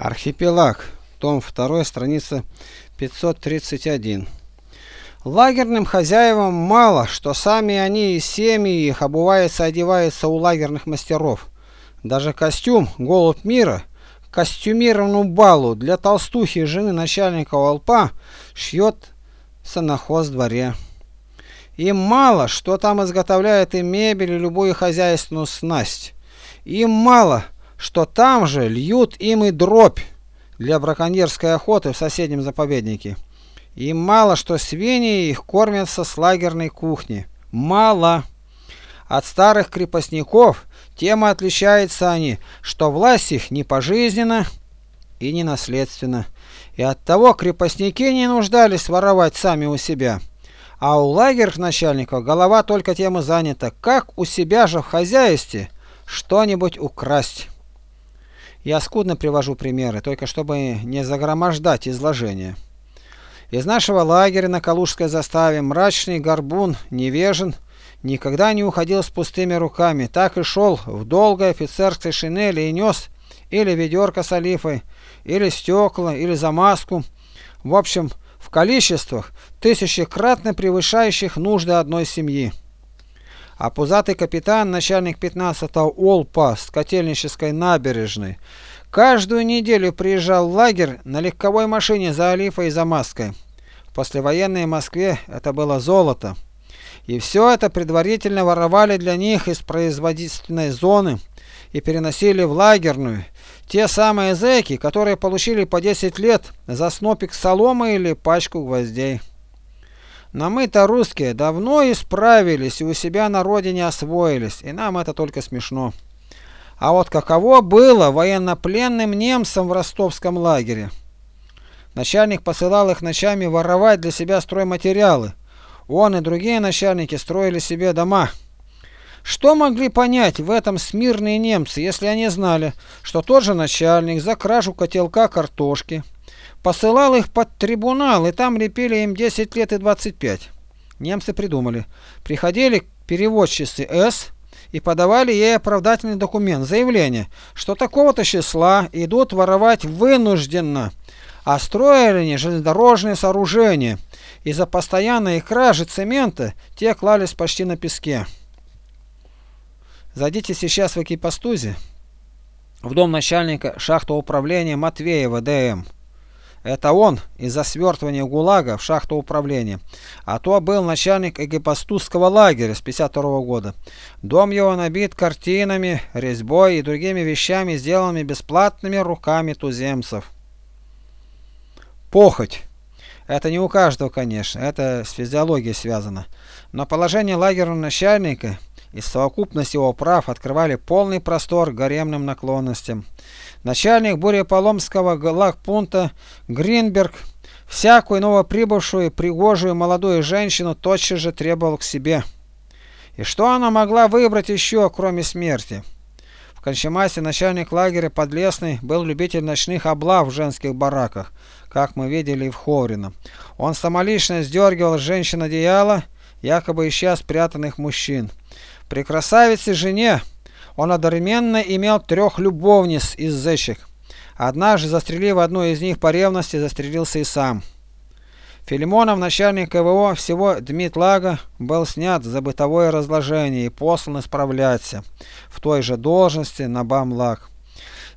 Архипелаг. Том 2, страница 531. Лагерным хозяевам мало, что сами они и семьи их обуваются одеваются у лагерных мастеров. Даже костюм «Голубь мира» костюмированному балу для толстухи жены начальника Волпа шьется на дворе. Им мало, что там изготовляют и мебель, и любую хозяйственную снасть. Им мало, что там же льют им и дробь для браконьерской охоты в соседнем заповеднике. Им мало, что свиньи их кормятся с лагерной кухни. Мало. От старых крепостников тем и отличаются они, что власть их не пожизненна и не наследственна. И оттого крепостники не нуждались воровать сами у себя. А у лагерных начальников голова только тем и занята, как у себя же в хозяйстве что-нибудь украсть. Я скудно привожу примеры, только чтобы не загромождать изложение. Из нашего лагеря на Калужской заставе мрачный горбун невежен никогда не уходил с пустыми руками, так и шел в долгой офицерской шинели и нес или ведерко с олифой, или стекла, или замазку. В общем, в количествах, тысячекратно превышающих нужды одной семьи а пузатый капитан, начальник 15-го Олпа с Котельнической набережной, каждую неделю приезжал в лагерь на легковой машине за олифой и за маской. В послевоенной Москве это было золото. И все это предварительно воровали для них из производительной зоны и переносили в лагерную. Те самые зэки, которые получили по 10 лет за снопик соломы или пачку гвоздей. Но мы-то русские давно исправились и у себя на родине освоились, и нам это только смешно. А вот каково было военнопленным немцам в ростовском лагере? Начальник посылал их ночами воровать для себя стройматериалы. Он и другие начальники строили себе дома. Что могли понять в этом смирные немцы, если они знали, что тот же начальник за кражу котелка картошки посылал их под трибунал, и там лепили им 10 лет и 25. Немцы придумали. Приходили переводчицы С и подавали ей оправдательный документ, заявление, что такого-то числа идут воровать вынужденно, а строили они железнодорожные сооружения. Из-за постоянной кражи цемента те клались почти на песке. Зайдите сейчас в Экипастузе, в дом начальника шахтового управления Матвеева ДМ. Это он из-за свертывания ГУЛАГа в шахту управления. А то был начальник эгипастузского лагеря с 52 -го года. Дом его набит картинами, резьбой и другими вещами, сделанными бесплатными руками туземцев. Похоть. Это не у каждого, конечно, это с физиологией связано. Но положение лагерного начальника и совокупность его прав открывали полный простор гаремным наклонностям. Начальник Буреполомского лагпункта Гринберг всякую новоприбывшую пригожую молодую женщину тотчас же требовал к себе. И что она могла выбрать еще, кроме смерти? В Кончемасе начальник лагеря Подлесный был любитель ночных облав в женских бараках, как мы видели и в Ховрино. Он самолично сдергивал женщин одеяло, якобы ища спрятанных мужчин. При красавице жене он одновременно имел трех любовниц из зэчек. Однажды, застрелив одну из них по ревности, застрелился и сам. Филимонов, начальник КВО всего Дмитлага, был снят за бытовое разложение и послан исправляться в той же должности на Бамлаг.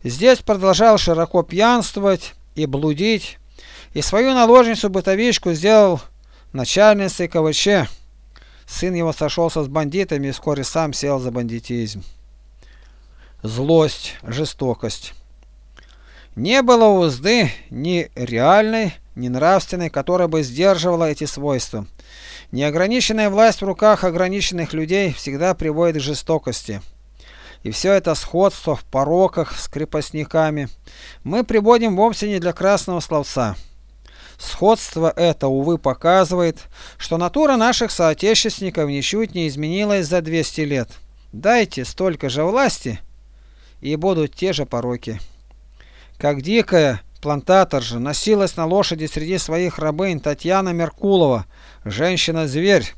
Здесь продолжал широко пьянствовать и блудить, и свою наложницу-бытовичку сделал начальницей КВЧ. Сын его сошелся с бандитами и вскоре сам сел за бандитизм. Злость, жестокость. Не было узды ни реальной, ни нравственной, которая бы сдерживала эти свойства. Неограниченная власть в руках ограниченных людей всегда приводит к жестокости. И все это сходство в пороках с крепостниками мы приводим вовсе не для красного словца. Сходство это, увы, показывает, что натура наших соотечественников ничуть не изменилась за 200 лет. Дайте столько же власти, и будут те же пороки. Как дикая плантаторжа носилась на лошади среди своих рабынь Татьяна Меркулова, женщина-зверь,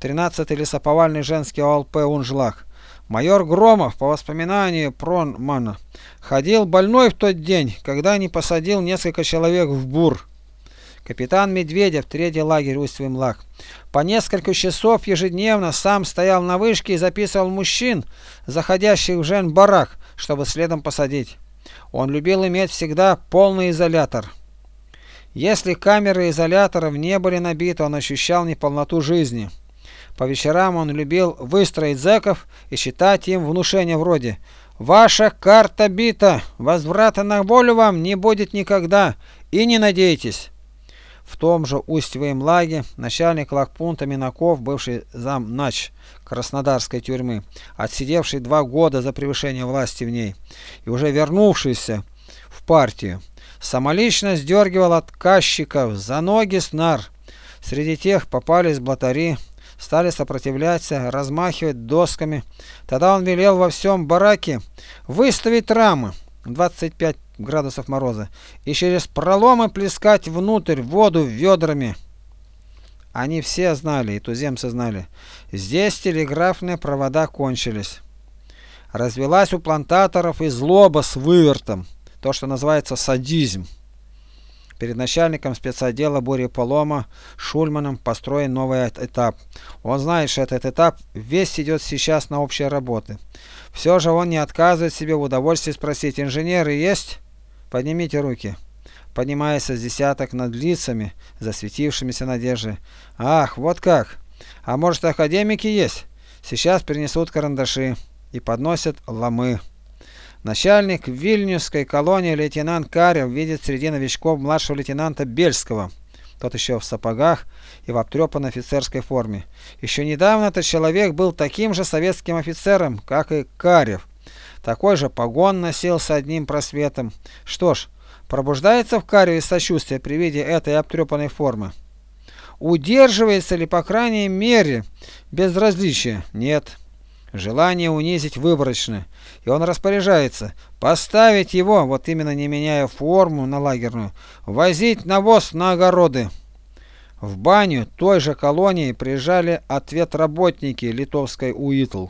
13-й лесоповальный женский ОЛП Унжлах. Майор Громов, по воспоминанию Пронмана, ходил больной в тот день, когда не посадил несколько человек в бур. Капитан Медведев, третий лагерь Усть-Вымлак, по несколько часов ежедневно сам стоял на вышке и записывал мужчин, заходящих в жен-барак, чтобы следом посадить. Он любил иметь всегда полный изолятор. Если камеры изоляторов не были набиты, он ощущал неполноту жизни. По вечерам он любил выстроить зэков и читать им внушения вроде «Ваша карта бита, возврата на волю вам не будет никогда, и не надейтесь». В том же Усть-Веймлаге начальник лагпунта Минаков, бывший зам нач Краснодарской тюрьмы, отсидевший два года за превышение власти в ней и уже вернувшийся в партию, самолично сдергивал отказчиков за ноги снар. Среди тех попались блатари, стали сопротивляться, размахивать досками. Тогда он велел во всем бараке выставить рамы 25 градусов мороза и через проломы плескать внутрь воду ведрами. Они все знали, и туземцы знали, здесь телеграфные провода кончились. Развелась у плантаторов и злоба с вывертом, то, что называется садизм. Перед начальником спецотдела Полома Шульманом построен новый этап. Он знает, что этот этап весь идет сейчас на общие работы. Все же он не отказывает себе в удовольствии спросить, инженеры есть? Поднимите руки. Поднимается с десяток над лицами, засветившимися надежды. Ах, вот как! А может академики есть? Сейчас принесут карандаши и подносят ломы. Начальник Вильнюсской колонии лейтенант Карев видит среди новичков младшего лейтенанта Бельского. Тот еще в сапогах и в обтрепанной офицерской форме. Еще недавно этот человек был таким же советским офицером, как и Карев. Такой же погон носил с одним просветом. Что ж, пробуждается в Кареве сочувствие при виде этой обтрепанной формы. Удерживается ли, по крайней мере, безразличие? Нет. Желание унизить выборочно, и он распоряжается поставить его, вот именно не меняя форму на лагерную, возить навоз на огороды. В баню той же колонии приезжали ответработники литовской УИТЛ.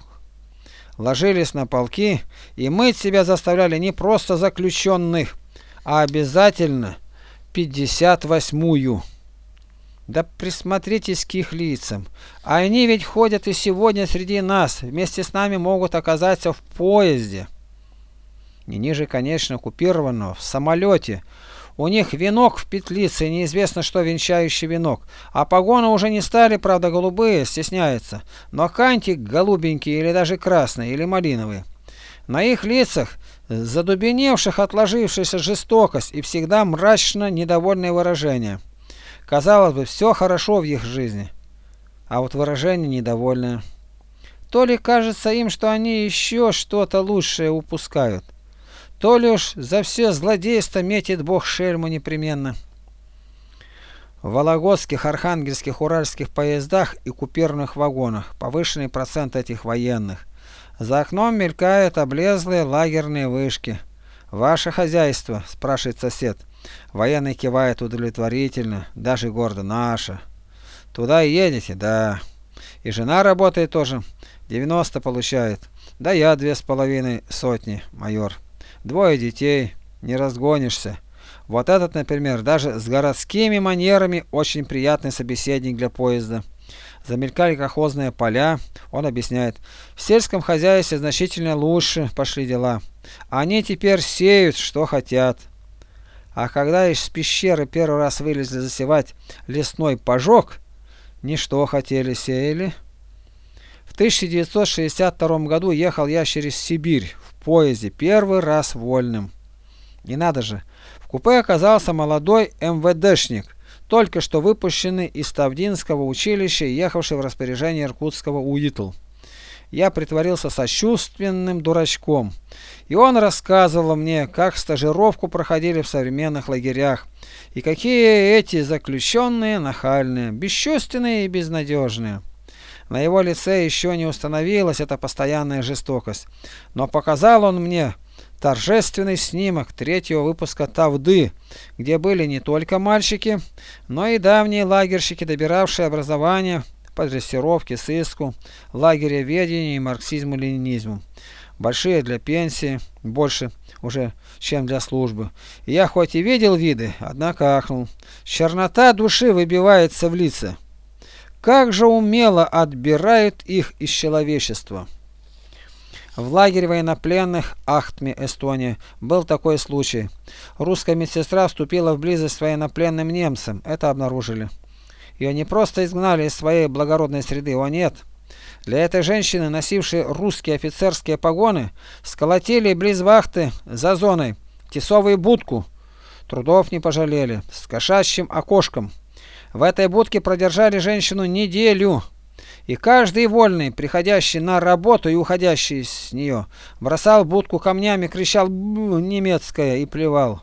Ложились на полки и мыть себя заставляли не просто заключенных, а обязательно 58-ю. Да присмотритесь к их лицам. Они ведь ходят и сегодня среди нас, вместе с нами могут оказаться в поезде. Не ниже, конечно, оккупированного, в самолете. У них венок в петлице, неизвестно, что венчающий венок. А погоны уже не стали, правда, голубые, стесняются. Но кантик голубенький или даже красный, или малиновый. На их лицах задубеневших отложившаяся жестокость и всегда мрачно недовольное выражение. Казалось бы, все хорошо в их жизни, а вот выражение недовольное. То ли кажется им, что они еще что-то лучшее упускают, то ли уж за все злодейство метит Бог шельму непременно. В вологодских, архангельских, уральских поездах и купирных вагонах повышенный процент этих военных. За окном мелькают облезлые лагерные вышки. «Ваше хозяйство?» – спрашивает сосед. Военный кивает удовлетворительно, даже гордо наша. Туда и едете? Да. И жена работает тоже. 90 получает. Да я две с половиной сотни, майор. Двое детей. Не разгонишься. Вот этот, например, даже с городскими манерами очень приятный собеседник для поезда. Замелькали колхозные поля. Он объясняет. В сельском хозяйстве значительно лучше пошли дела. Они теперь сеют, что хотят. А когда из пещеры первый раз вылезли засевать лесной пожог, ничто хотели сеяли. В 1962 году ехал я через Сибирь поезде, первый раз вольным. Не надо же, в купе оказался молодой МВДшник, только что выпущенный из Тавдинского училища, ехавший в распоряжение Иркутского УИТЛ я притворился сочувственным дурачком. И он рассказывал мне, как стажировку проходили в современных лагерях, и какие эти заключенные нахальные, бесчувственные и безнадежные. На его лице еще не установилась эта постоянная жестокость, но показал он мне торжественный снимок третьего выпуска Тавды, где были не только мальчики, но и давние лагерщики, добиравшие образование по дрессировке, сыску, лагереведению и марксизму-ленинизму. Большие для пенсии, больше уже, чем для службы. Я хоть и видел виды, однако ахнул. Чернота души выбивается в лица. Как же умело отбирают их из человечества. В лагере военнопленных Ахтме, Эстония, был такой случай. Русская медсестра вступила в близость с военнопленным немцем. Это обнаружили. Ее не просто изгнали из своей благородной среды, о нет. Для этой женщины, носившей русские офицерские погоны, сколотили близ вахты за зоной тесовую будку. Трудов не пожалели, с кошачьим окошком. В этой будке продержали женщину неделю. И каждый вольный, приходящий на работу и уходящий с нее, бросал будку камнями, кричал немецкое и плевал.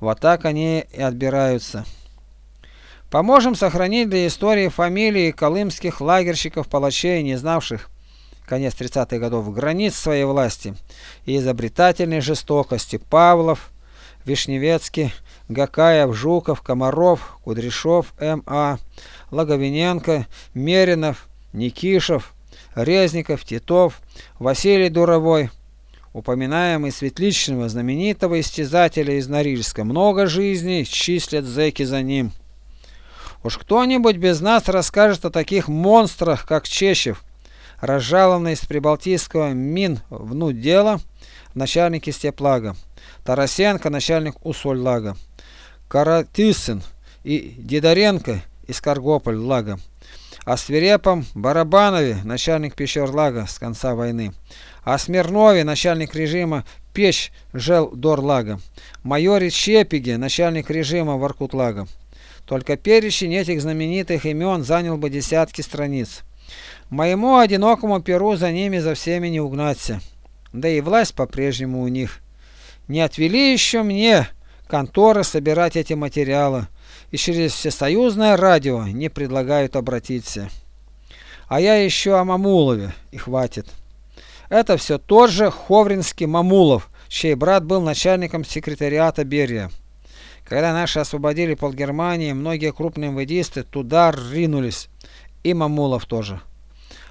Вот так они и отбираются. Поможем сохранить для истории фамилии колымских лагерщиков-палачей, не знавших, конец 30-х годов, границ своей власти и изобретательной жестокости Павлов, Вишневецкий, Гакаев, Жуков, Комаров, Кудряшов, М.А., Логовиненко, Меринов, Никишев, Резников, Титов, Василий Дуровой, упоминаемый Светличного, знаменитого истязателя из Норильска. Много жизней числят зэки за ним. Уж кто-нибудь без нас расскажет о таких монстрах, как Чещев, разжалованный из Прибалтийского Мин внуть дела, начальник Степлага, Тарасенко, начальник Усольлага, Каратысин и Дидоренко из Каргополь-Лага о свирепом Барабанове, начальник Пещерлага с конца войны, о Смирнове, начальник режима Печь Жел-Дорлага, майоре Чепиге, начальник режима Воркутлага. Только перечень этих знаменитых имен занял бы десятки страниц. Моему одинокому перу за ними за всеми не угнаться. Да и власть по-прежнему у них. Не отвели еще мне конторы собирать эти материалы и через всесоюзное радио не предлагают обратиться. А я еще о Мамулове, и хватит. Это все тот же Ховринский Мамулов, чей брат был начальником секретариата Берия. Когда наши освободили полгермании, многие крупные выдисты туда ринулись, и Мамулов тоже.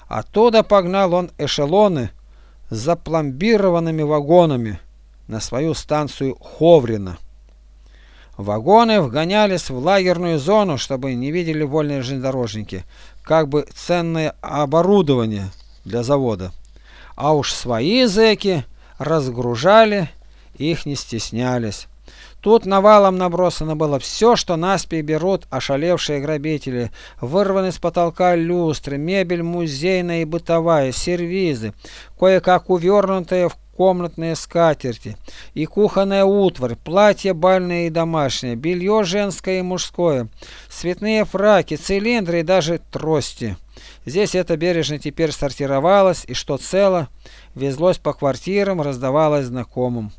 Оттуда погнал он эшелоны с запломбированными вагонами на свою станцию Ховрина. Вагоны вгонялись в лагерную зону, чтобы не видели вольные железнодорожники, как бы ценное оборудование для завода. А уж свои зэки разгружали, их не стеснялись. Тут навалом набросано было все, что наспех берут ошалевшие грабители. Вырваны с потолка люстры, мебель музейная и бытовая, сервизы, кое-как увернутые в комнатные скатерти и кухонная утварь, платья бальные и домашние, белье женское и мужское, цветные фраки, цилиндры и даже трости. Здесь это бережно теперь сортировалось, и что цело, везлось по квартирам, раздавалось знакомым.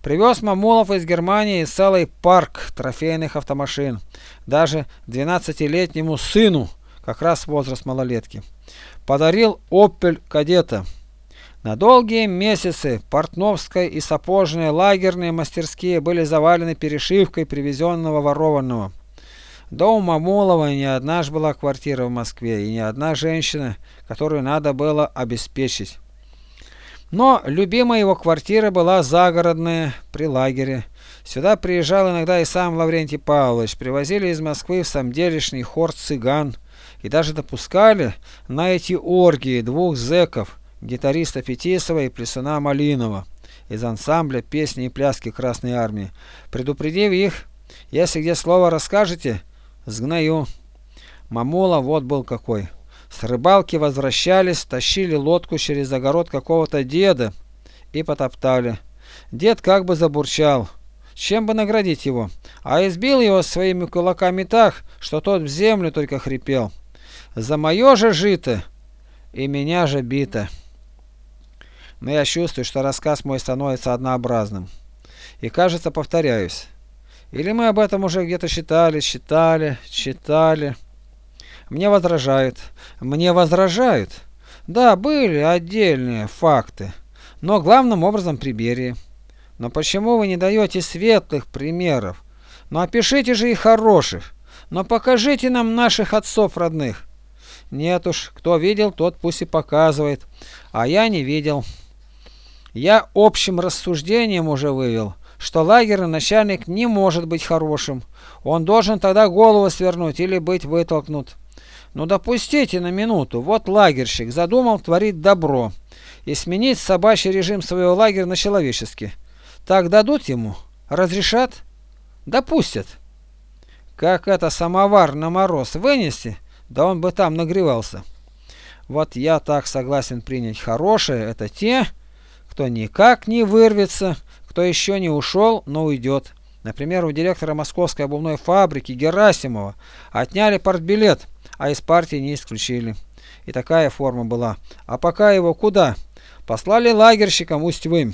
Привез Мамулов из Германии целый парк трофейных автомашин, даже 12-летнему сыну, как раз возраст малолетки. Подарил «Опель Кадета». На долгие месяцы портновская и сапожные лагерные мастерские были завалены перешивкой привезенного ворованного. До у Мамулова не одна ж была квартира в Москве и не одна женщина, которую надо было обеспечить. Но любимая его квартира была загородная, при лагере. Сюда приезжал иногда и сам Лаврентий Павлович. Привозили из Москвы в самделишний хор цыган и даже допускали на эти оргии двух зэков, гитариста Фетисова и плясуна Малинова из ансамбля песни и пляски Красной Армии, предупредив их, если где слово расскажете, сгною. Мамула вот был какой. С рыбалки возвращались, тащили лодку через огород какого-то деда и потоптали. Дед как бы забурчал, чем бы наградить его, а избил его своими кулаками так, что тот в землю только хрипел. За мое же жито и меня же бито но я чувствую, что рассказ мой становится однообразным. И кажется, повторяюсь. Или мы об этом уже где-то читали, читали, читали. Мне возражают. Мне возражают. Да, были отдельные факты, но главным образом при Берии. Но почему вы не даете светлых примеров? Ну опишите же и хороших. Но покажите нам наших отцов родных. Нет уж, кто видел, тот пусть и показывает. А я не видел. Я общим рассуждением уже вывел, что лагерный начальник не может быть хорошим. Он должен тогда голову свернуть или быть вытолкнут. Ну допустите на минуту, вот лагерщик задумал творить добро и сменить собачий режим своего лагеря на человеческий. Так дадут ему? Разрешат? Допустят. Как это самовар на мороз вынести, да он бы там нагревался. Вот я так согласен принять хорошее, это те, кто никак не вырвется, кто еще не ушел, но уйдет. Например, у директора московской обувной фабрики Герасимова отняли партбилет, а из партии не исключили. И такая форма была. А пока его куда? Послали лагерщикам Усть-Вымь.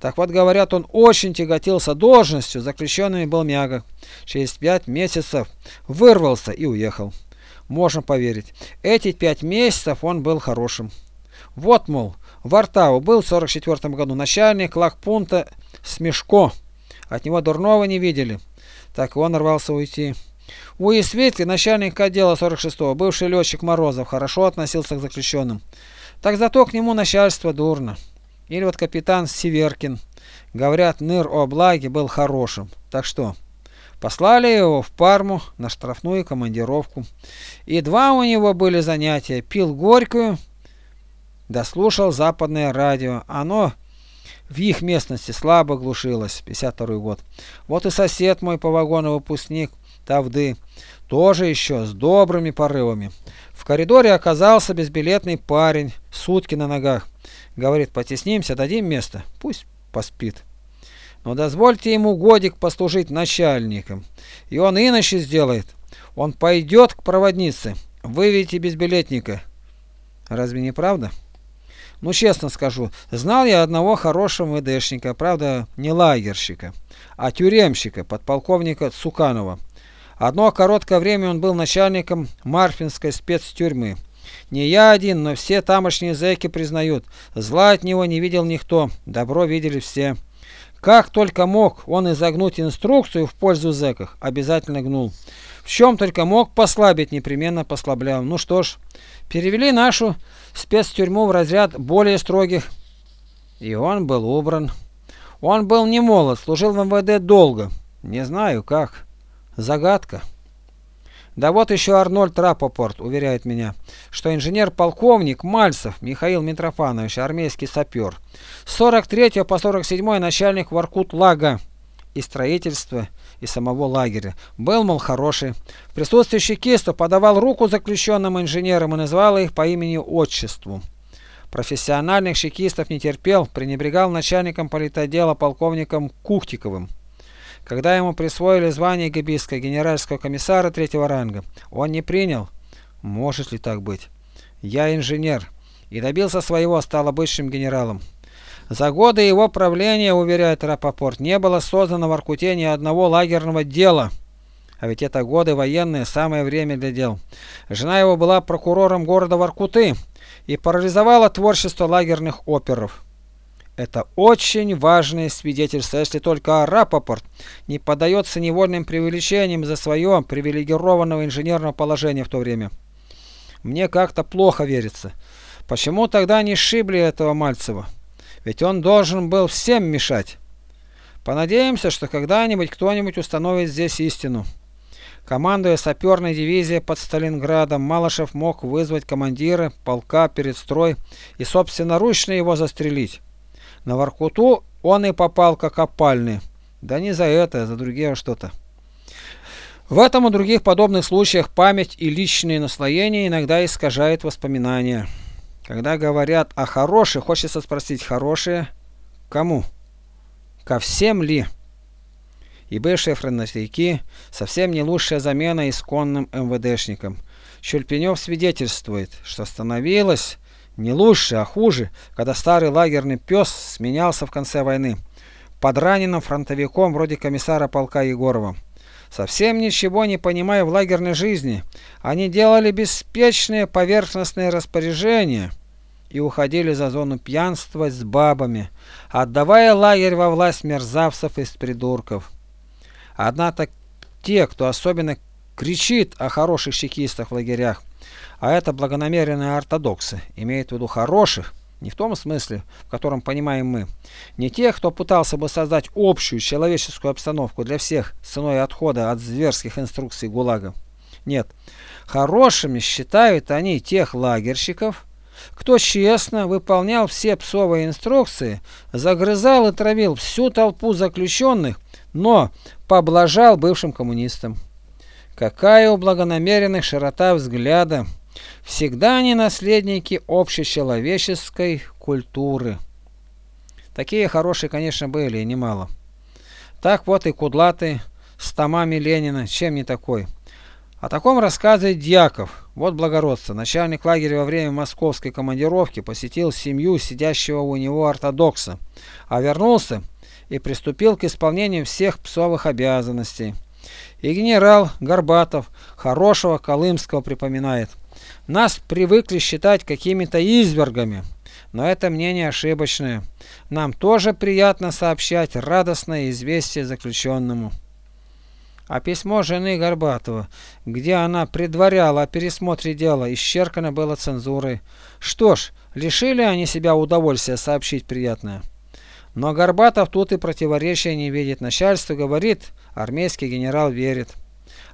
Так вот, говорят, он очень тяготился должностью, заключенными был мягок. Через пять месяцев вырвался и уехал. Можно поверить. Эти пять месяцев он был хорошим. Вот, мол, в Артау был в 44 году начальник лагпунта Смешко. От него дурного не видели. Так он рвался уйти. У Исветли, начальник отдела 46-го, бывший летчик Морозов, хорошо относился к заключенным. Так зато к нему начальство дурно. Или вот капитан Северкин. Говорят, Ныр Облаги был хорошим. Так что, послали его в Парму на штрафную командировку. И два у него были занятия. Пил горькую, дослушал западное радио. Оно в их местности слабо глушилось. 52 год. Вот и сосед мой по вагону выпускник Тавды. Тоже еще с добрыми порывами. В коридоре оказался безбилетный парень, сутки на ногах. Говорит, потеснимся, дадим место, пусть поспит. Но дозвольте ему годик послужить начальником, и он иначе сделает. Он пойдет к проводнице, выведите безбилетника. Разве не правда? Ну, честно скажу, знал я одного хорошего МВДшника, правда, не лагерщика, а тюремщика, подполковника Цуканова. Одно короткое время он был начальником Марфинской спецтюрьмы. Не я один, но все тамошние зэки признают, зла от него не видел никто, добро видели все. Как только мог он изогнуть инструкцию в пользу зэков, обязательно гнул. В чем только мог послабить, непременно послаблял. Ну что ж, перевели нашу спецтюрьму в разряд более строгих. И он был убран. Он был не молод, служил в МВД долго. Не знаю как. Загадка. Да вот еще Арнольд Рапопорт уверяет меня, что инженер-полковник Мальцев Михаил Митрофанович, армейский сапер, с 43 по 47 начальник Воркут-Лага и строительства, и самого лагеря. Был, мол, хороший. В присутствии чекистов подавал руку заключенным инженерам и называл их по имени-отчеству. Профессиональных чекистов не терпел, пренебрегал начальником политотдела полковником Кухтиковым. Когда ему присвоили звание гибийского генеральского комиссара третьего ранга, он не принял. Может ли так быть? Я инженер и добился своего, стал обычным генералом. За годы его правления, уверяет Рапопорт, не было создано в Аркуте ни одного лагерного дела. А ведь это годы военные, самое время для дел. Жена его была прокурором города Воркуты и парализовала творчество лагерных оперов. Это очень важное свидетельство, если только Рапопорт не поддается невольным преувеличениям за свое привилегированного инженерного положения в то время. Мне как-то плохо верится. Почему тогда не сшибли этого Мальцева? Ведь он должен был всем мешать. Понадеемся, что когда-нибудь кто-нибудь установит здесь истину. Командуя саперной дивизией под Сталинградом, Малышев мог вызвать командира полка перед строй и собственноручно его застрелить. На Воркуту он и попал как опальный. Да не за это, а за другие что-то. В этом и других подобных случаях память и личные наслоения иногда искажают воспоминания. Когда говорят о хороших, хочется спросить, хорошие кому? Ко всем ли? И бывшие фронтовики совсем не лучшая замена исконным МВДшникам. Щульпенев свидетельствует, что становилось не лучше, а хуже, когда старый лагерный пес сменялся в конце войны под раненым фронтовиком вроде комиссара полка Егорова. Совсем ничего не понимая в лагерной жизни, они делали беспечные поверхностные распоряжения и уходили за зону пьянства с бабами, отдавая лагерь во власть мерзавцев из придурков. Однако те, кто особенно кричит о хороших чекистах в лагерях, А это благонамеренные ортодоксы, имеют в виду хороших, не в том смысле, в котором понимаем мы, не тех, кто пытался бы создать общую человеческую обстановку для всех ценой отхода от зверских инструкций ГУЛАГа. Нет, хорошими считают они тех лагерщиков, кто честно выполнял все псовые инструкции, загрызал и травил всю толпу заключенных, но поблажал бывшим коммунистам. Какая у благонамеренных широта взгляда! Всегда они наследники общечеловеческой культуры. Такие хорошие, конечно, были, и немало. Так вот и Кудлатый с томами Ленина, чем не такой. О таком рассказывает Дьяков. Вот благородство. Начальник лагеря во время московской командировки посетил семью сидящего у него ортодокса, а вернулся и приступил к исполнению всех псовых обязанностей. И генерал Горбатов хорошего Колымского припоминает. Нас привыкли считать какими-то извергами, но это мнение ошибочное. Нам тоже приятно сообщать радостное известие заключенному. А письмо жены Горбатова, где она предваряла о пересмотре дела, исчеркано было цензурой. Что ж, лишили они себя удовольствия сообщить приятное. Но Горбатов тут и противоречия не видит. Начальство говорит, армейский генерал верит.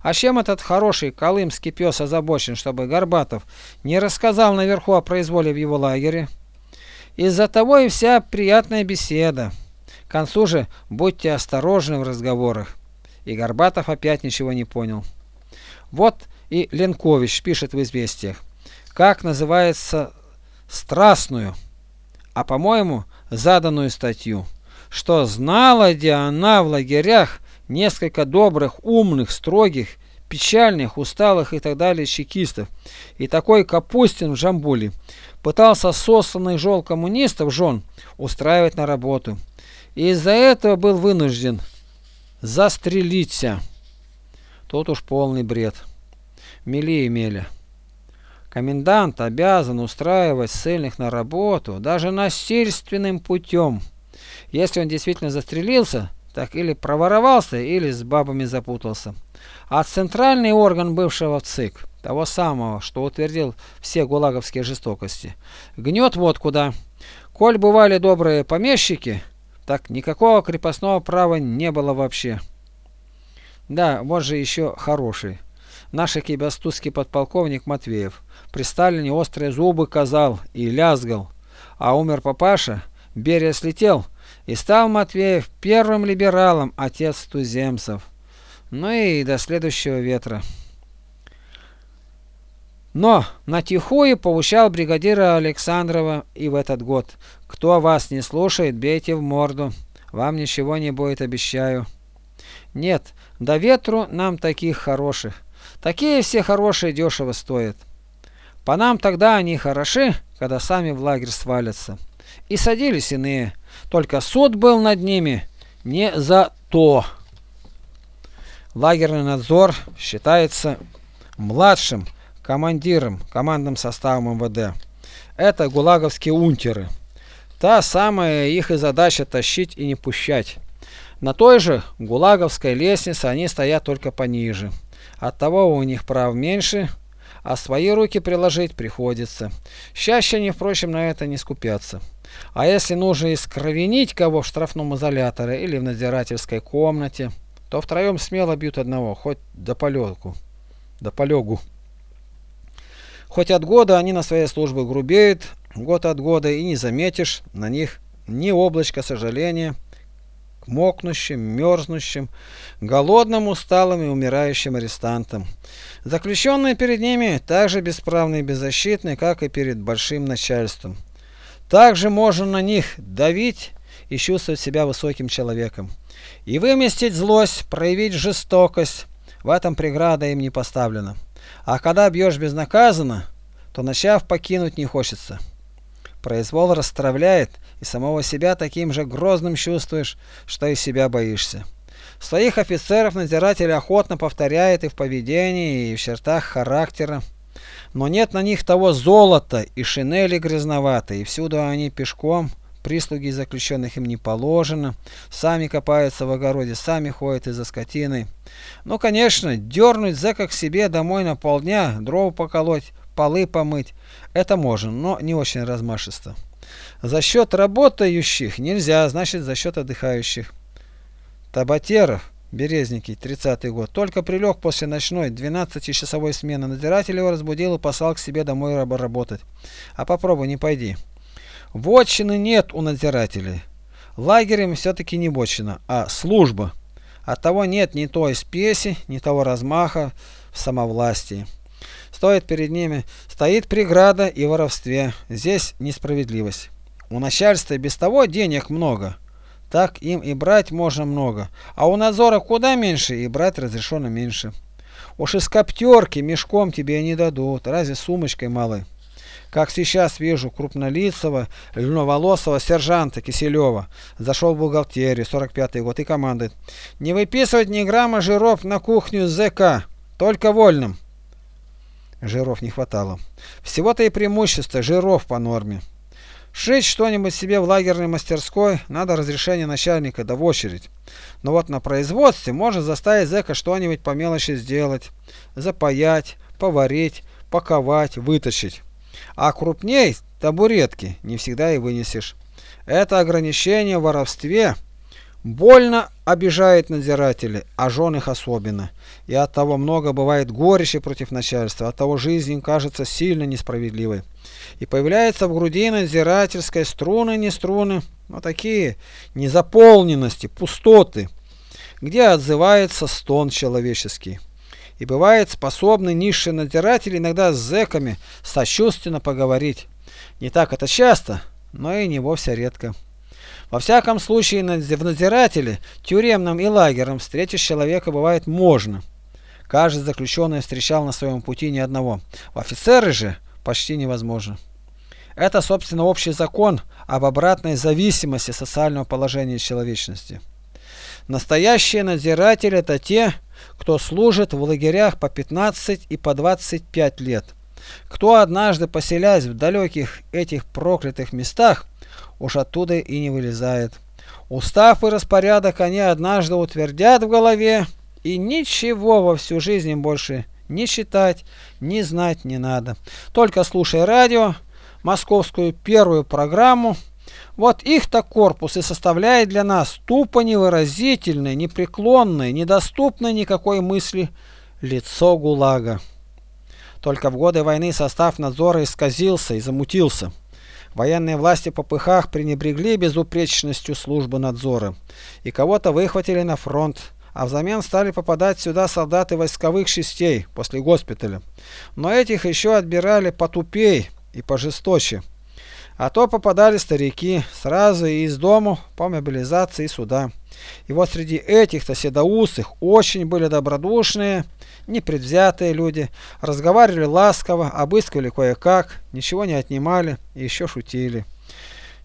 А чем этот хороший колымский пес озабочен, чтобы Горбатов не рассказал наверху о произволе в его лагере? Из-за того и вся приятная беседа. К концу же будьте осторожны в разговорах и Горбатов опять ничего не понял. Вот и Ленкович пишет в известиях, как называется страстную, а по-моему заданную статью, что знала где она в лагерях несколько добрых, умных, строгих, печальных, усталых и так далее чекистов, и такой Капустин в Жамбуле пытался сосланных жел коммунистов жен устраивать на работу. И из-за этого был вынужден Застрелиться. Тут уж полный бред. Мели имели. Комендант обязан устраивать ссыльных на работу даже насильственным путем. Если он действительно застрелился, так или проворовался, или с бабами запутался. А центральный орган бывшего ЦИК, того самого, что утвердил все гулаговские жестокости, гнет вот куда. Коль бывали добрые помещики, так никакого крепостного права не было вообще. Да, вот же еще хороший. Наш кибастузский подполковник Матвеев при Сталине острые зубы казал и лязгал, а умер папаша, Берия слетел, и стал Матвеев первым либералом, отец туземцев. Ну и до следующего ветра. Но натихую поучал бригадира Александрова и в этот год. Кто вас не слушает, бейте в морду. Вам ничего не будет, обещаю. Нет, до ветру нам таких хороших. Такие все хорошие дешево стоят. По нам тогда они хороши, когда сами в лагерь свалятся. И садились иные. Только суд был над ними не за то. Лагерный надзор считается младшим командиром, командным составом МВД. Это гулаговские унтеры. Та самая их и задача тащить и не пущать. На той же гулаговской лестнице они стоят только пониже. Оттого у них прав меньше, а свои руки приложить приходится. Чаще они, впрочем, на это не скупятся. А если нужно искровенить кого в штрафном изоляторе или в надзирательской комнате, то втроем смело бьют одного, хоть до полегу. До полегу. Хоть от года они на своей службе грубеют, год от года и не заметишь на них ни облачка сожаления к мокнущим, мерзнущим, голодным, усталым и умирающим арестантам. Заключенные перед ними так же бесправны и беззащитны, как и перед большим начальством. Также можно на них давить и чувствовать себя высоким человеком. И выместить злость, проявить жестокость, в этом преграда им не поставлена. А когда бьешь безнаказанно, то начав покинуть не хочется. Произвол расстравляет, и самого себя таким же грозным чувствуешь, что и себя боишься. Своих офицеров надзиратель охотно повторяет и в поведении, и в чертах характера. Но нет на них того золота и шинели грязноватой, и всюду они пешком, прислуги заключенных им не положено, сами копаются в огороде, сами ходят из-за скотины. Ну, конечно, дернуть зэка к себе домой на полдня, дров поколоть, полы помыть. Это можно, но не очень размашисто. За счет работающих нельзя, значит за счет отдыхающих. Табатеров, Березники, 30 год, только прилег после ночной 12-часовой смены. Надзиратель его разбудил и послал к себе домой работать. А попробуй, не пойди. Вотчины нет у надзирателей. Лагерем все-таки не вотчина, а служба. Оттого нет ни той спеси, ни того размаха в самовластии. Стоит перед ними, стоит преграда и воровстве. Здесь несправедливость. У начальства без того денег много. Так им и брать можно много. А у надзора куда меньше, и брать разрешено меньше. Уж из коптерки мешком тебе не дадут, разве сумочкой малой. Как сейчас вижу крупнолицего, льноволосого сержанта Киселева. Зашел в бухгалтерию, 45-й год, и командует. Не выписывать ни грамма жиров на кухню ЗК, только вольным. Жиров не хватало. Всего-то и преимущество жиров по норме. Шить что-нибудь себе в лагерной мастерской надо разрешение начальника, да в очередь. Но вот на производстве можно заставить зэка что-нибудь по мелочи сделать. Запаять, поварить, паковать, вытащить. А крупней табуретки не всегда и вынесешь. Это ограничение в воровстве больно обижает надзирателей, а жен их особенно. И от того много бывает горечи против начальства, от того жизнь им кажется сильно несправедливой и появляется в груди надзирательской струны, не струны, но такие незаполненности, пустоты, где отзывается стон человеческий. И бывает способны низшие надзиратели иногда с зэками сочувственно поговорить. Не так это часто, но и не вовсе редко. Во всяком случае, в надзирателе, тюремном и лагерном встретить человека бывает можно. Каждый заключенный встречал на своем пути ни одного. В офицеры же почти невозможно. Это, собственно, общий закон об обратной зависимости социального положения человечности. Настоящие надзиратели – это те, кто служит в лагерях по 15 и по 25 лет. Кто однажды поселясь в далеких этих проклятых местах, уж оттуда и не вылезает. Устав и распорядок они однажды утвердят в голове, и ничего во всю жизнь им больше ни читать, ни знать не надо. Только слушай радио, московскую первую программу. Вот их-то корпус и составляет для нас тупо невыразительное, непреклонное, недоступное никакой мысли лицо ГУЛАГа. Только в годы войны состав надзора исказился и замутился. Военные власти по пыхах пренебрегли безупречностью службы надзора, и кого-то выхватили на фронт, а взамен стали попадать сюда солдаты войсковых частей после госпиталя. Но этих еще отбирали потупей и пожесточе. А то попадали старики сразу и из дому по мобилизации сюда. И вот среди этих-то седоусых очень были добродушные, непредвзятые люди, разговаривали ласково, обыскивали кое-как, ничего не отнимали и еще шутили.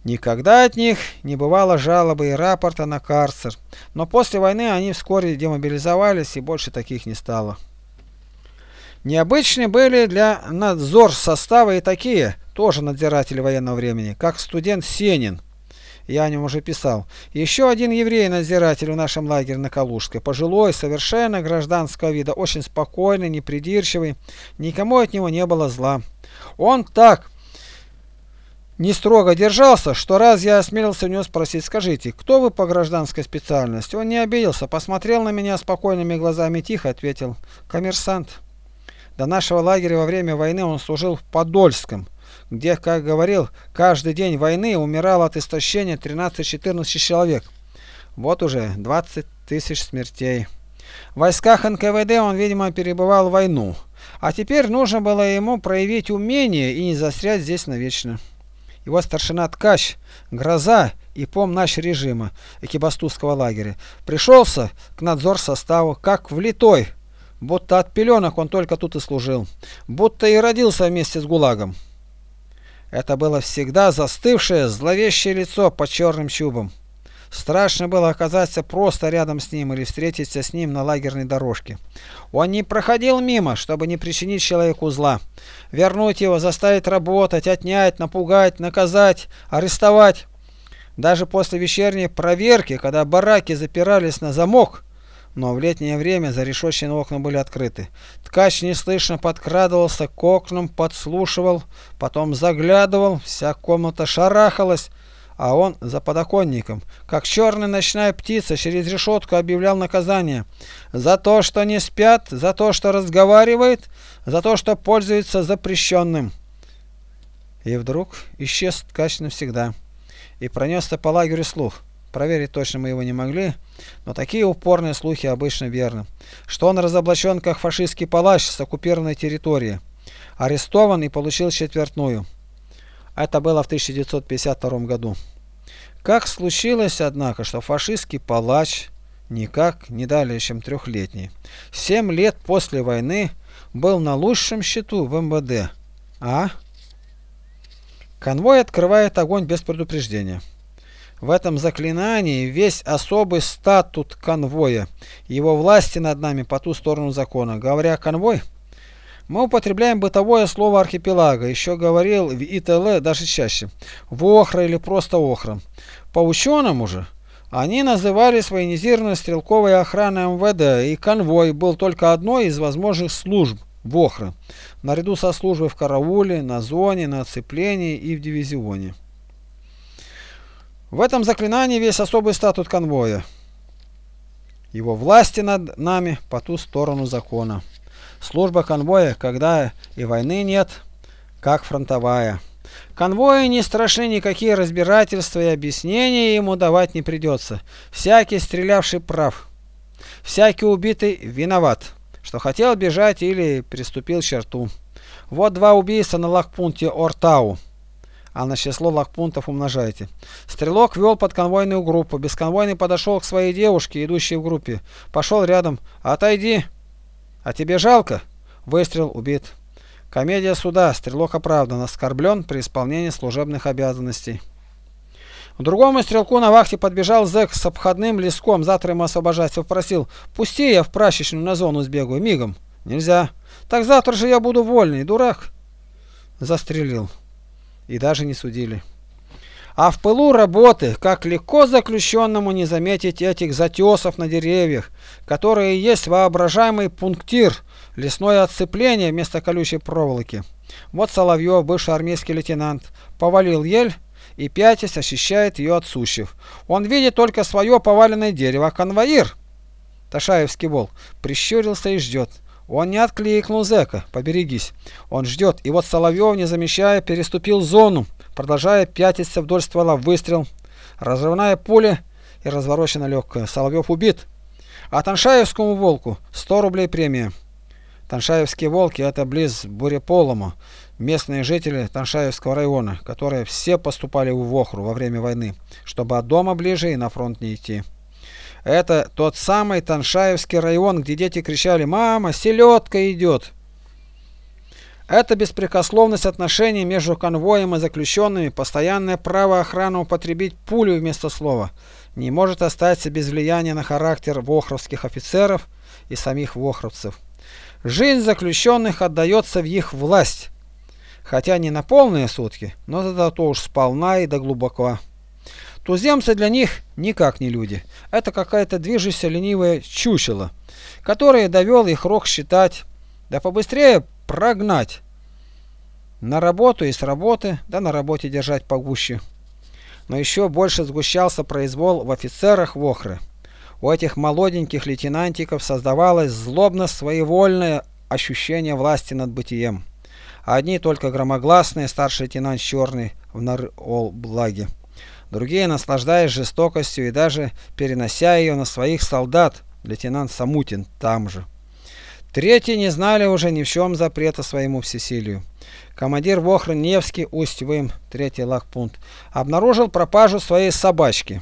Никогда от них не бывало жалобы и рапорта на карцер, но после войны они вскоре демобилизовались и больше таких не стало. Необычны были для надзор состава и такие, тоже надзиратели военного времени, как студент Сенин. Я о нем уже писал. Еще один еврей-надзиратель в нашем лагере на Калужской. Пожилой, совершенно гражданского вида, очень спокойный, непридирчивый. Никому от него не было зла. Он так не строго держался, что раз я осмелился у него спросить, скажите, кто вы по гражданской специальности? Он не обиделся, посмотрел на меня спокойными глазами, тихо ответил, коммерсант. До нашего лагеря во время войны он служил в Подольском, где, как говорил, каждый день войны умирало от истощения 13-14 человек. Вот уже 20 тысяч смертей. В войсках НКВД он, видимо, перебывал войну. А теперь нужно было ему проявить умение и не застрять здесь навечно. Его старшина Ткач, гроза и пом наш режима экибастузского лагеря, пришелся к надзор составу, как влитой, будто от пеленок он только тут и служил, будто и родился вместе с ГУЛАГом. Это было всегда застывшее, зловещее лицо под черным чубом. Страшно было оказаться просто рядом с ним или встретиться с ним на лагерной дорожке. Он не проходил мимо, чтобы не причинить человеку зла. Вернуть его, заставить работать, отнять, напугать, наказать, арестовать. Даже после вечерней проверки, когда бараки запирались на замок, но в летнее время зарешоченные окна были открыты. Ткач неслышно подкрадывался к окнам, подслушивал, потом заглядывал, вся комната шарахалась, а он за подоконником, как черная ночная птица, через решетку объявлял наказание за то, что не спят, за то, что разговаривает, за то, что пользуется запрещенным. И вдруг исчез ткач навсегда, и пронесся по лагерю слух. Проверить точно мы его не могли, но такие упорные слухи обычно верны, что он разоблачен как фашистский палач с оккупированной территории, арестован и получил четвертную. Это было в 1952 году. Как случилось, однако, что фашистский палач никак не далее, чем трехлетний, семь лет после войны был на лучшем счету в МВД, а? Конвой открывает огонь без предупреждения. В этом заклинании весь особый статут конвоя, его власти над нами по ту сторону закона. Говоря конвой, мы употребляем бытовое слово архипелага, еще говорил в ИТЛ даже чаще, Вохра или просто Охра. По ученому же, они назывались военизированной стрелковой охраной МВД, и конвой был только одной из возможных служб Вохры, наряду со службой в карауле, на зоне, на оцеплении и в дивизионе. В этом заклинании весь особый статут конвоя. Его власти над нами по ту сторону закона. Служба конвоя, когда и войны нет, как фронтовая. Конвою не страшны никакие разбирательства и объяснения ему давать не придется. Всякий стрелявший прав. Всякий убитый виноват, что хотел бежать или приступил черту. Вот два убийства на лагпункте Ортау а на число лагпунктов умножайте. Стрелок вел под конвойную группу. Бесконвойный подошел к своей девушке, идущей в группе. Пошел рядом. «Отойди!» «А тебе жалко?» Выстрел убит. Комедия суда. Стрелок оправдан. Оскорблен при исполнении служебных обязанностей. К другому стрелку на вахте подбежал зэк с обходным леском. Завтра ему освобождаться попросил. «Пусти, я в прачечную на зону сбегаю. Мигом». «Нельзя». «Так завтра же я буду вольный. Дурак». Застрелил и даже не судили. А в пылу работы, как легко заключенному не заметить этих затесов на деревьях, которые есть воображаемый пунктир, лесное отцепление вместо колючей проволоки. Вот Соловьев, бывший армейский лейтенант, повалил ель и пятясь ощущает ее от сущих. Он видит только свое поваленное дерево, а конвоир, Ташаевский волк, прищурился и ждет. Он не откликнул зэка, поберегись. Он ждет, и вот Соловьев, не замечая, переступил зону, продолжая пятиться вдоль ствола. Выстрел, разрывная пуля и разворочена легкая. Соловьев убит. А Таншаевскому волку 100 рублей премия. Таншаевские волки это близ Буреполома, местные жители Таншаевского района, которые все поступали в Вохру во время войны, чтобы от дома ближе и на фронт не идти. Это тот самый Таншаевский район, где дети кричали «Мама, селедка идет!». Это беспрекословность отношений между конвоем и заключенными, постоянное право охраны употребить пулю вместо слова, не может остаться без влияния на характер вохровских офицеров и самих вохровцев. Жизнь заключенных отдается в их власть, хотя не на полные сутки, но зато уж сполна и до глубоко. Туземцы для них никак не люди. Это какая-то движущаяся ленивая чучело, которое довел их рок считать, да побыстрее прогнать. На работу и с работы, да на работе держать погуще. Но еще больше сгущался произвол в офицерах Вохры. У этих молоденьких лейтенантиков создавалось злобно-своевольное ощущение власти над бытием. Одни только громогласные старший лейтенант Черный в Нар-Ол-Благе другие наслаждаясь жестокостью и даже перенося ее на своих солдат, лейтенант Самутин там же. Третьи не знали уже ни в чем запрета своему всесилию. Командир Вохры Невский, Усть-Вым, третий лагпункт, обнаружил пропажу своей собачки.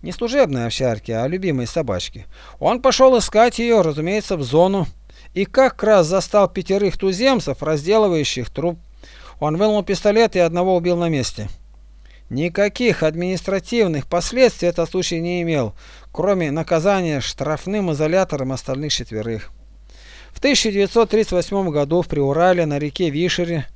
Не служебной овчарки, а любимой собачки. Он пошел искать ее, разумеется, в зону. И как раз застал пятерых туземцев, разделывающих труп. Он вынул пистолет и одного убил на месте. Никаких административных последствий этот случай не имел, кроме наказания штрафным изолятором остальных четверых. В 1938 году в Приурале на реке Вишере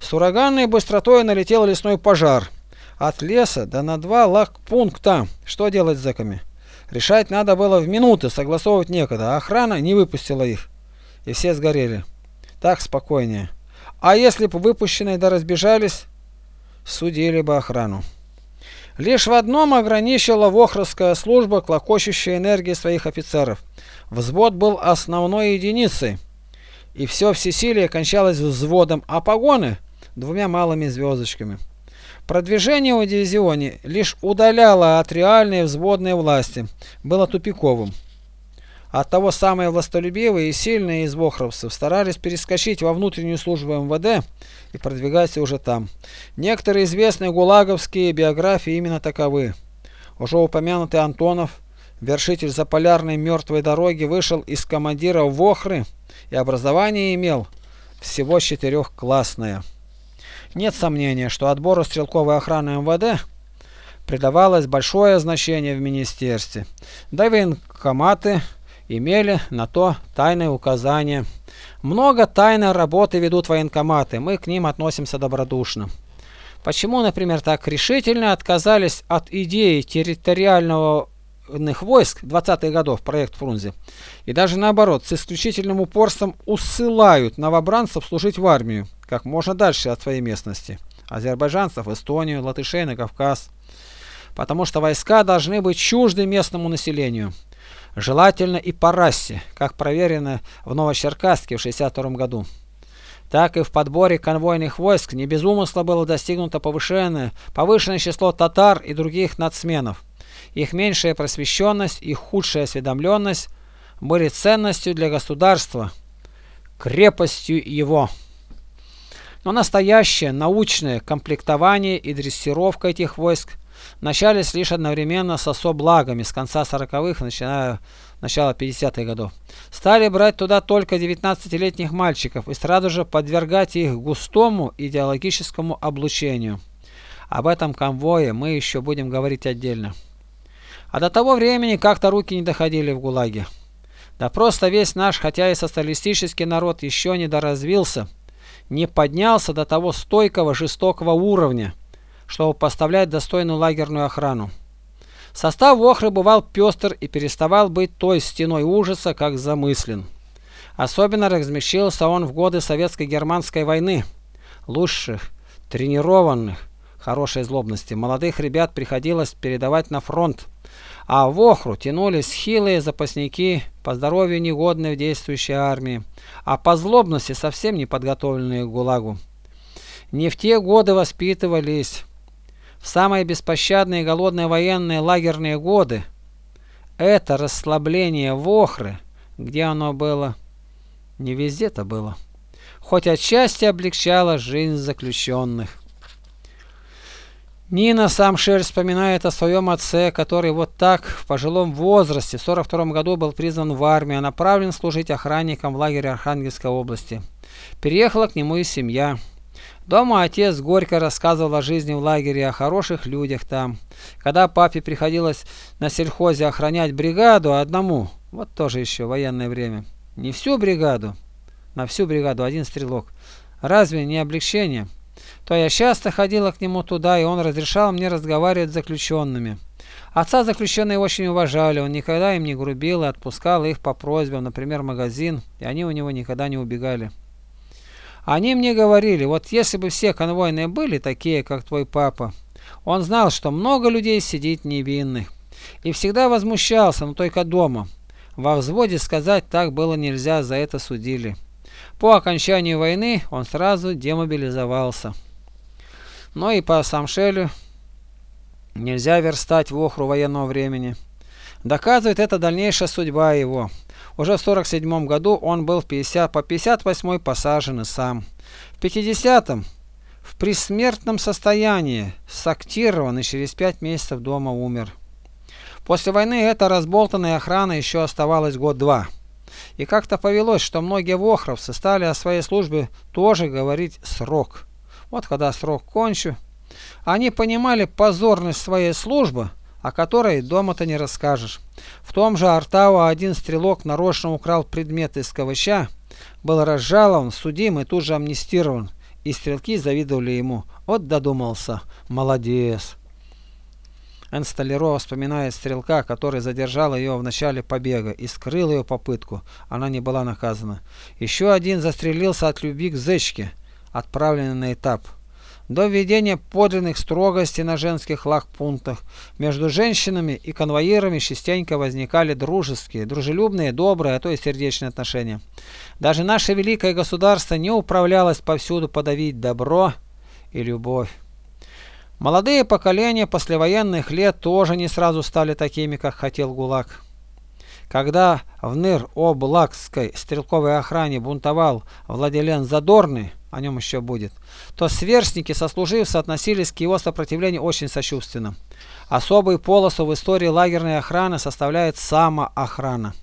с ураганной быстротой налетел лесной пожар. От леса до на два лагпункта. Что делать с зэками? Решать надо было в минуты, согласовывать некогда, а охрана не выпустила их. И все сгорели. Так спокойнее. А если бы выпущенные да разбежались, судили бы охрану. Лишь в одном ограничила Вохровская служба клокочущей энергии своих офицеров. Взвод был основной единицей, и все всесилие кончалось взводом, а погоны – двумя малыми звездочками. Продвижение в дивизионе лишь удаляло от реальной взводной власти, было тупиковым. Оттого самые властолюбивые и сильные из вохровцев старались перескочить во внутреннюю службу МВД и продвигаться уже там. Некоторые известные гулаговские биографии именно таковы. Уже упомянутый Антонов, вершитель заполярной мертвой дороги, вышел из командира Вохры и образование имел всего четырехклассное. Нет сомнения, что отбору стрелковой охраны МВД придавалось большое значение в министерстве. Да и военкоматы имели на то тайные указания. Много тайной работы ведут военкоматы, мы к ним относимся добродушно. Почему, например, так решительно отказались от идеи территориального войск 20-х годов, проект Фрунзе, и даже наоборот, с исключительным упорством усылают новобранцев служить в армию, как можно дальше от своей местности, азербайджанцев Эстонию, латышей на Кавказ, потому что войска должны быть чужды местному населению, желательно и по расе, как проверено в Новочеркасске в 62 году. Так и в подборе конвойных войск не без умысла было достигнуто повышенное, повышенное число татар и других нацменов. Их меньшая просвещенность, их худшая осведомленность были ценностью для государства, крепостью его. Но настоящее научное комплектование и дрессировка этих войск начались лишь одновременно с особлагами с конца 40-х, начиная начала 50-х годов. Стали брать туда только 19-летних мальчиков и сразу же подвергать их густому идеологическому облучению. Об этом конвое мы еще будем говорить отдельно. А до того времени как-то руки не доходили в ГУЛАГе. Да просто весь наш, хотя и социалистический народ, еще не доразвился, не поднялся до того стойкого, жестокого уровня, чтобы поставлять достойную лагерную охрану. Состав Вохры бывал пестр и переставал быть той стеной ужаса, как замыслен. Особенно размещался он в годы советско-германской войны. Лучших, тренированных, хорошей злобности, молодых ребят приходилось передавать на фронт а в Охру тянулись хилые запасники, по здоровью негодные в действующей армии, а по злобности совсем не подготовленные к ГУЛАГу. Не в те годы воспитывались. В самые беспощадные голодные военные лагерные годы это расслабление в Охры, где оно было, не везде-то было, хоть отчасти облегчало жизнь заключенных. Нина сам Шель вспоминает о своем отце, который вот так в пожилом возрасте в 42 году был призван в армию, а направлен служить охранником в лагере Архангельской области. Переехала к нему и семья. Дома отец горько рассказывал о жизни в лагере, о хороших людях там. Когда папе приходилось на сельхозе охранять бригаду одному, вот тоже еще военное время, не всю бригаду, на всю бригаду один стрелок, разве не облегчение? то я часто ходила к нему туда, и он разрешал мне разговаривать с заключенными. Отца заключенные очень уважали, он никогда им не грубил и отпускал их по просьбам, например, магазин, и они у него никогда не убегали. Они мне говорили, вот если бы все конвойные были такие, как твой папа, он знал, что много людей сидит невинных. И всегда возмущался, но только дома. Во взводе сказать так было нельзя, за это судили. По окончанию войны он сразу демобилизовался. Но и по Самшелю нельзя верстать в охру военного времени. Доказывает это дальнейшая судьба его. Уже в 47 году он был в 50, по 58 посажен и сам. В 50-м в присмертном состоянии, сактирован и через 5 месяцев дома умер. После войны эта разболтанная охрана еще оставалась год-два. И как-то повелось, что многие вохровцы стали о своей службе тоже говорить «срок». Вот когда срок кончу, они понимали позорность своей службы, о которой дома-то не расскажешь. В том же Артау один стрелок нарочно украл предмет из ковача, был разжалован, судим и тут же амнистирован, и стрелки завидовали ему. Вот додумался, молодец. Энсталеро вспоминает стрелка, который задержал ее в начале побега и скрыл ее попытку. Она не была наказана. Еще один застрелился от любви к зечке, отправленный на этап. До введения подлинных строгостей на женских лагпунктах между женщинами и конвоирами частенько возникали дружеские, дружелюбные, добрые, а то и сердечные отношения. Даже наше великое государство не управлялось повсюду подавить добро и любовь. Молодые поколения послевоенных лет тоже не сразу стали такими, как хотел ГУЛАГ. Когда в Ныр-Облакской стрелковой охране бунтовал Владилен Задорный, о нем еще будет, то сверстники сослуживцы относились к его сопротивлению очень сочувственно. Особую полосу в истории лагерной охраны составляет самоохрана.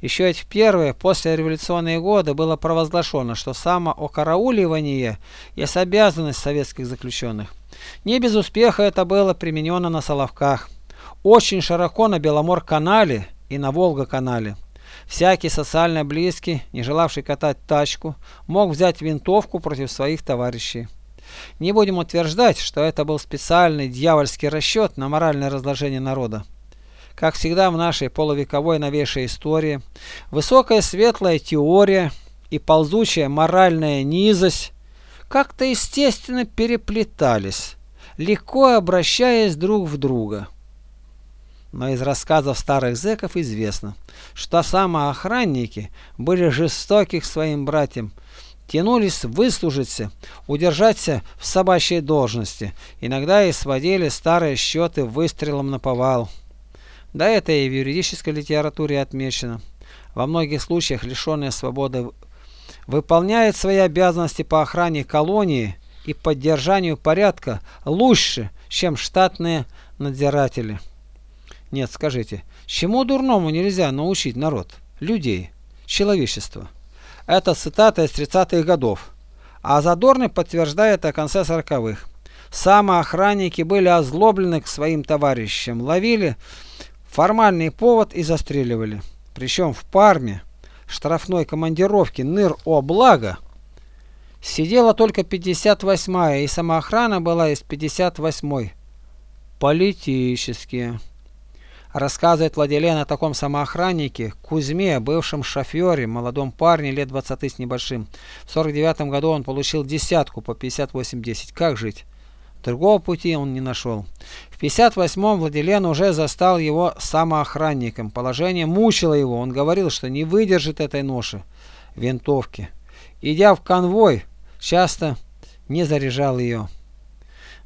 Еще в первые послереволюционные годы было провозглашено, что самоокарауливание есть обязанность советских заключенных. Не без успеха это было применено на Соловках. Очень широко на Беломор-канале и на Волга-канале. Всякий социально близкий, не желавший катать тачку, мог взять винтовку против своих товарищей. Не будем утверждать, что это был специальный дьявольский расчет на моральное разложение народа. Как всегда в нашей полувековой новейшей истории, высокая светлая теория и ползучая моральная низость как-то естественно переплетались, легко обращаясь друг в друга. Но из рассказов старых зэков известно, что самоохранники были жестоки к своим братьям, тянулись выслужиться, удержаться в собачьей должности, иногда и сводили старые счеты выстрелом на повал. Да это и в юридической литературе отмечено. Во многих случаях лишенные свободы выполняет свои обязанности по охране колонии и поддержанию порядка лучше, чем штатные надзиратели. Нет, скажите, чему дурному нельзя научить народ, людей, человечество? Это цитата из 30-х годов. А Задорный подтверждает о конце 40-х. Самоохранники были озлоблены к своим товарищам, ловили формальный повод и застреливали. Причем в Парме штрафной командировки Ныр-О-Благо сидела только 58-я, и самоохрана была из 58-й. Политические. Рассказывает Владилен о таком самоохраннике Кузьме, бывшем шофере, молодом парне лет 20 с небольшим. В 49 году он получил десятку по 58-10. Как жить? Другого пути он не нашел. В 58-м Владилен уже застал его самоохранником. Положение мучило его. Он говорил, что не выдержит этой ноши винтовки. Идя в конвой, часто не заряжал ее.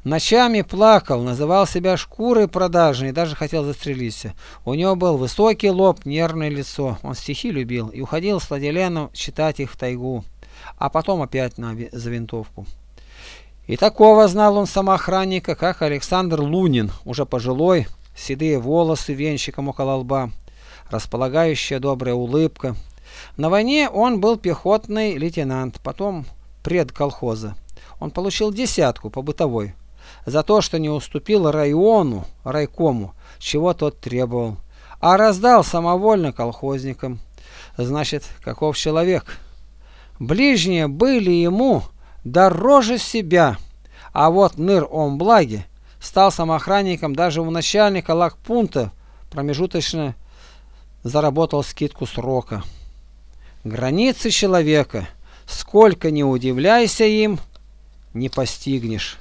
Ночами плакал, называл себя шкурой продажной и даже хотел застрелиться. У него был высокий лоб, нервное лицо. Он стихи любил и уходил с Владиленом читать их в тайгу, а потом опять на, за винтовку. И такого знал он самоохранника, как Александр Лунин, уже пожилой, седые волосы венщиком около лба, располагающая добрая улыбка. На войне он был пехотный лейтенант, потом пред колхоза. Он получил десятку по бытовой за то, что не уступил району, райкому, чего тот требовал, а раздал самовольно колхозникам. Значит, каков человек? Ближние были ему дороже себя. А вот Ныр Омблаги стал самоохранником даже у начальника лагпунта, промежуточно заработал скидку срока. Границы человека, сколько не удивляйся им, не постигнешь.